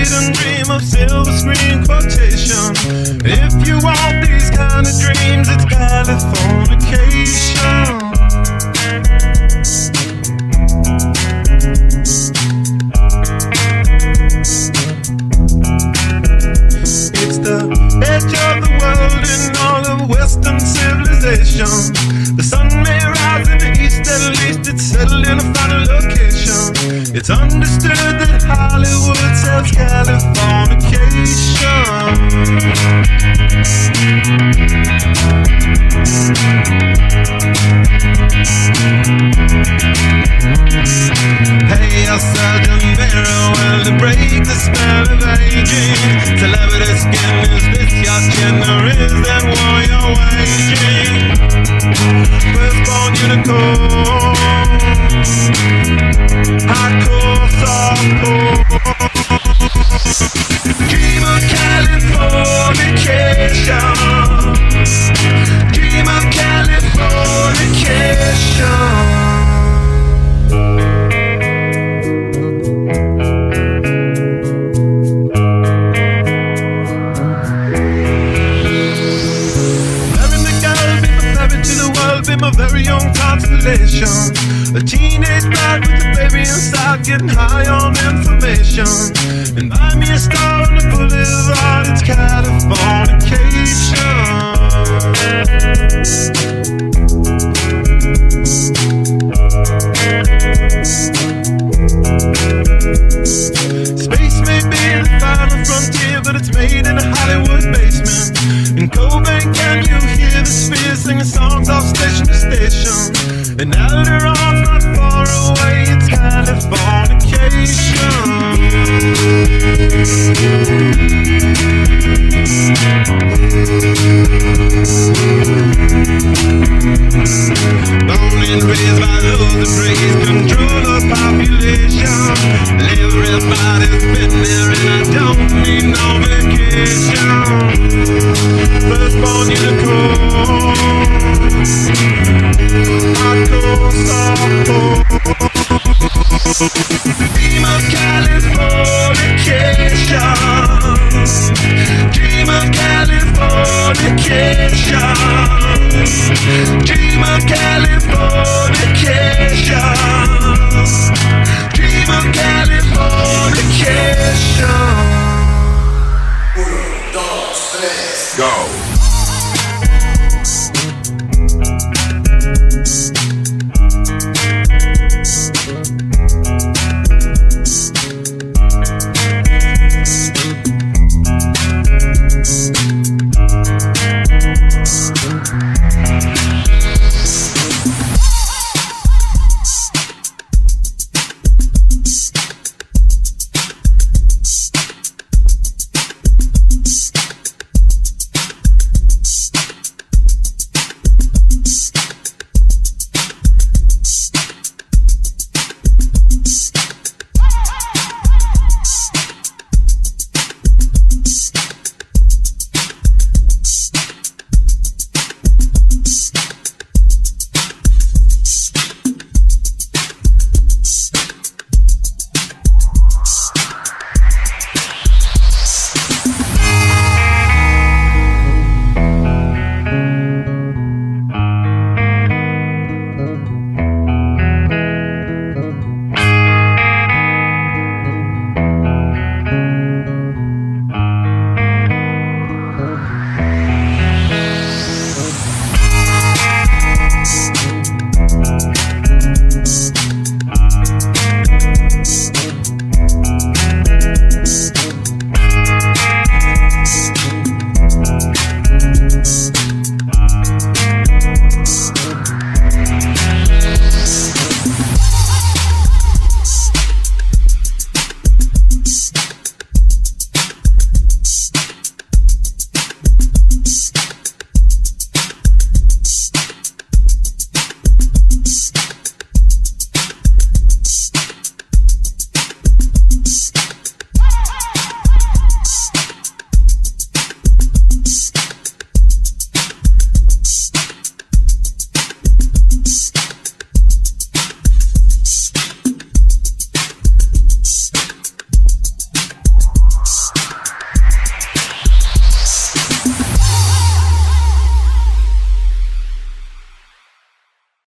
Didn't dream of silver screen quotation. If you want these kind of dreams, it's Californication. It's the edge of the world in all of Western civilization. The sun may rise in the east, at least it's settled in a final location. It's understood that Hollywood sells Californication. Hey, a surgeon very to break the spell of aging. Celebrity skin, is this your or is that war constellation. A teenage bride with a baby inside, getting high on information. And buy me a star on the boulevard, it's Californication. Space may be the final frontier, but it's made in a Hollywood basement. In Cobain, can you hear the spheres singing to And Alderon's not far away, it's Californication. Born and raised by those that praise control of population. Everybody's been there and I don't need no vacation. Firstborn unicorn. Dream of Californication. Dream of Californication. Dream of Californication. Dream of Californication. Go.